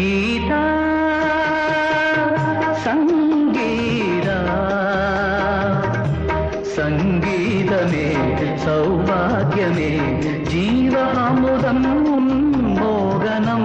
గీతా సంగీరా సంగీతమే సౌభాగ్యమే జీవహాముదం మోగనం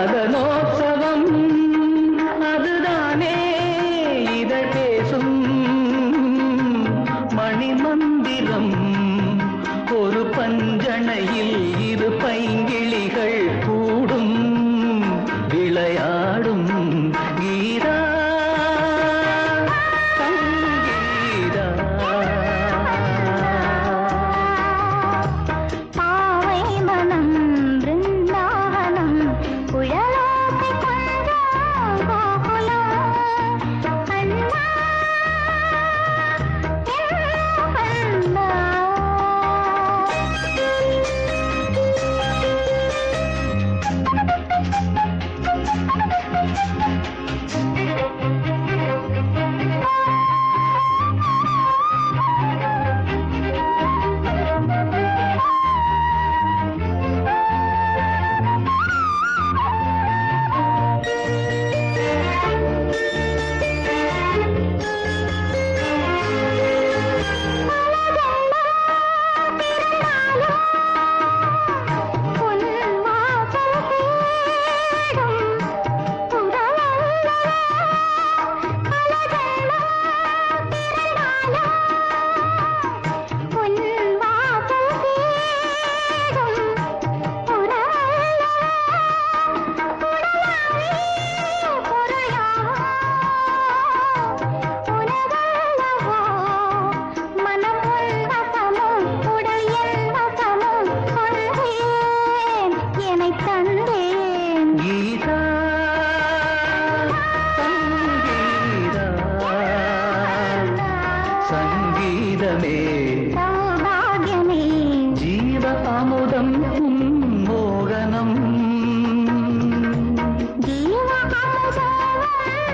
மதனோத்சவம். அதுதானே இதை பேசும் மணிமந்திரம் ஒரு பஞ்சனையில் இரு பைங்கிளிகள் 长城万